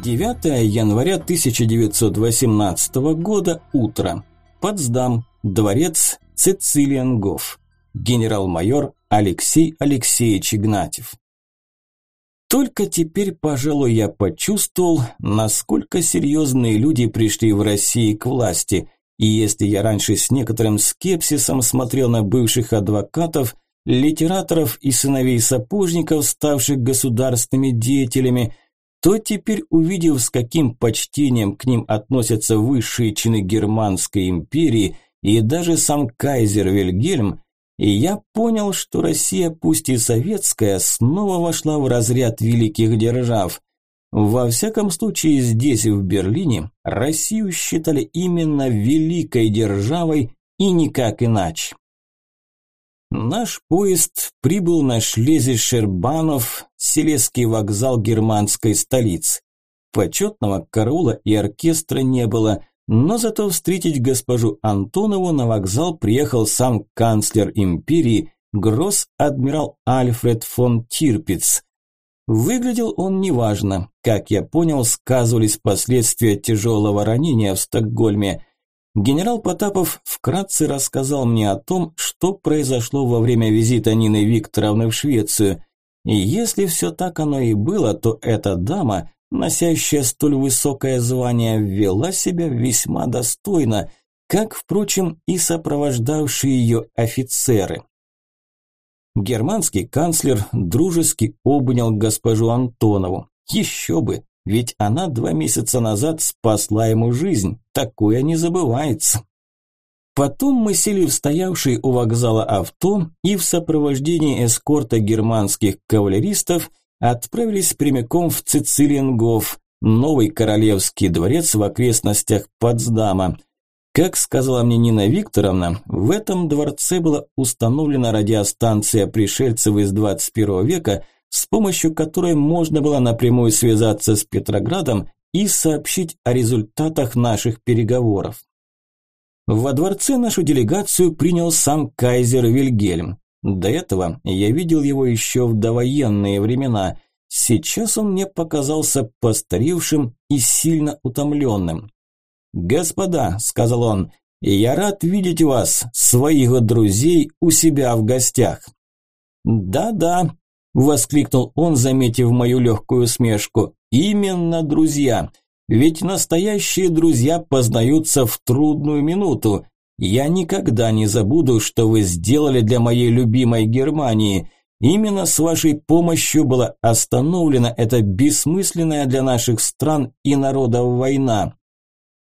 9 января 1918 года, утро. Потсдам, дворец Цицилиангов. Генерал-майор Алексей Алексеевич Игнатьев. Только теперь, пожалуй, я почувствовал, насколько серьезные люди пришли в России к власти. И если я раньше с некоторым скепсисом смотрел на бывших адвокатов, литераторов и сыновей сапожников, ставших государственными деятелями, то теперь, увидев, с каким почтением к ним относятся высшие чины Германской империи и даже сам кайзер Вильгельм, и я понял, что Россия, пусть и советская, снова вошла в разряд великих держав. Во всяком случае, здесь, в Берлине, Россию считали именно великой державой и никак иначе. Наш поезд прибыл на Шлезишербанов, Селезский вокзал германской столицы. Почетного караула и оркестра не было, но зато встретить госпожу Антонову на вокзал приехал сам канцлер империи, гросс-адмирал Альфред фон Тирпиц. Выглядел он неважно. Как я понял, сказывались последствия тяжелого ранения в Стокгольме – Генерал Потапов вкратце рассказал мне о том, что произошло во время визита Нины Викторовны в Швецию. И если все так оно и было, то эта дама, носящая столь высокое звание, вела себя весьма достойно, как, впрочем, и сопровождавшие ее офицеры. Германский канцлер дружески обнял госпожу Антонову. Еще бы, ведь она два месяца назад спасла ему жизнь. Такое не забывается. Потом мы сели в стоявший у вокзала авто и в сопровождении эскорта германских кавалеристов отправились прямиком в Цицилингов, новый королевский дворец в окрестностях Потсдама. Как сказала мне Нина Викторовна, в этом дворце была установлена радиостанция пришельцев из 21 века, с помощью которой можно было напрямую связаться с Петроградом и сообщить о результатах наших переговоров. Во дворце нашу делегацию принял сам кайзер Вильгельм. До этого я видел его еще в довоенные времена. Сейчас он мне показался постаревшим и сильно утомленным. «Господа», – сказал он, – «я рад видеть вас, своих друзей, у себя в гостях». «Да-да», Воскликнул он, заметив мою легкую смешку. Именно друзья. Ведь настоящие друзья познаются в трудную минуту. Я никогда не забуду, что вы сделали для моей любимой Германии. Именно с вашей помощью была остановлена эта бессмысленная для наших стран и народов война.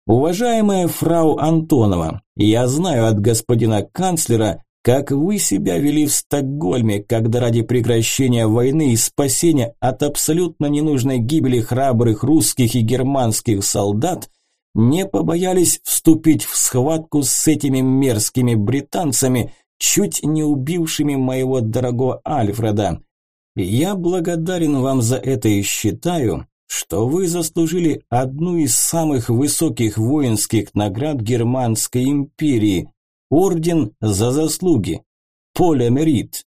Уважаемая фрау Антонова, я знаю от господина канцлера, как вы себя вели в Стокгольме, когда ради прекращения войны и спасения от абсолютно ненужной гибели храбрых русских и германских солдат не побоялись вступить в схватку с этими мерзкими британцами, чуть не убившими моего дорогого Альфреда. Я благодарен вам за это и считаю, что вы заслужили одну из самых высоких воинских наград Германской империи – Орден за заслуги. Поле Мерит.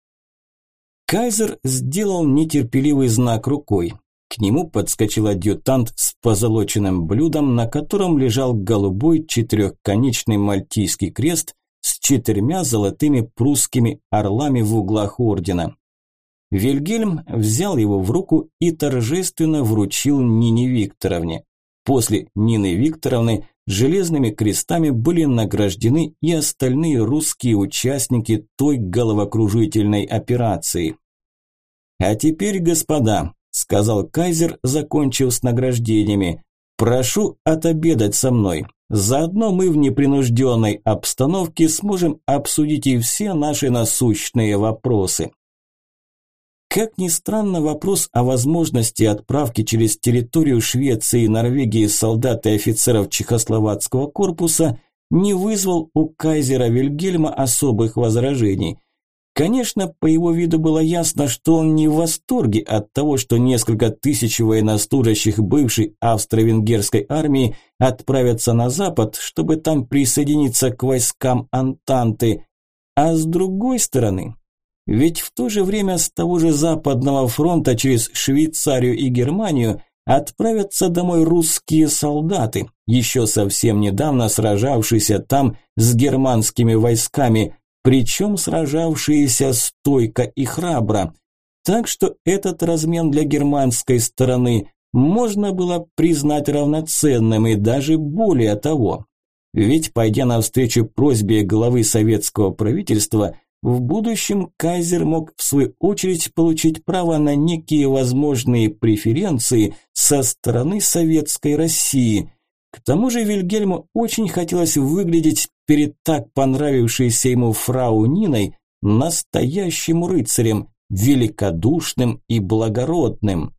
Кайзер сделал нетерпеливый знак рукой. К нему подскочил адъютант с позолоченным блюдом, на котором лежал голубой четырехконечный мальтийский крест с четырьмя золотыми прусскими орлами в углах ордена. Вильгельм взял его в руку и торжественно вручил Нине Викторовне. После Нины Викторовны железными крестами были награждены и остальные русские участники той головокружительной операции. «А теперь, господа», – сказал кайзер, закончив с награждениями, – «прошу отобедать со мной. Заодно мы в непринужденной обстановке сможем обсудить и все наши насущные вопросы». Как ни странно, вопрос о возможности отправки через территорию Швеции и Норвегии солдат и офицеров Чехословацкого корпуса не вызвал у кайзера Вильгельма особых возражений. Конечно, по его виду было ясно, что он не в восторге от того, что несколько тысяч военнослужащих бывшей австро-венгерской армии отправятся на запад, чтобы там присоединиться к войскам Антанты. А с другой стороны, ведь в то же время с того же Западного фронта через Швейцарию и Германию отправятся домой русские солдаты, еще совсем недавно сражавшиеся там с германскими войсками, причем сражавшиеся стойко и храбро. Так что этот размен для германской стороны можно было признать равноценным и даже более того. Ведь, пойдя навстречу просьбе главы советского правительства, в будущем кайзер мог в свою очередь получить право на некие возможные преференции со стороны советской России. К тому же Вильгельму очень хотелось выглядеть перед так понравившейся ему фрау Ниной настоящим рыцарем, великодушным и благородным.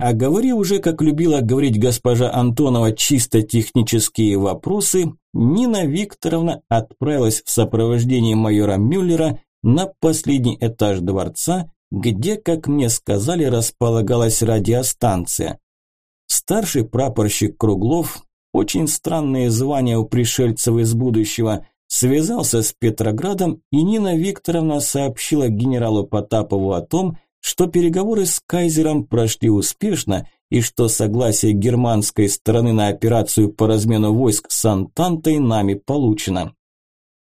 А говори уже, как любила говорить госпожа Антонова, чисто технические вопросы, Нина Викторовна отправилась в сопровождении майора Мюллера на последний этаж дворца, где, как мне сказали, располагалась радиостанция. Старший прапорщик Круглов, очень странные звания у пришельцев из будущего, связался с Петроградом, и Нина Викторовна сообщила генералу Потапову о том, что переговоры с кайзером прошли успешно и что согласие германской стороны на операцию по размену войск с Антантой нами получено.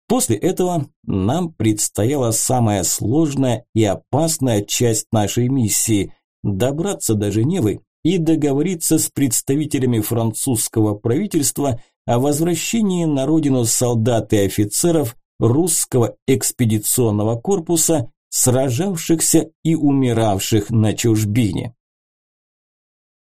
После этого нам предстояла самая сложная и опасная часть нашей миссии – добраться до Женевы и договориться с представителями французского правительства о возвращении на родину солдат и офицеров русского экспедиционного корпуса сражавшихся и умиравших на чужбине.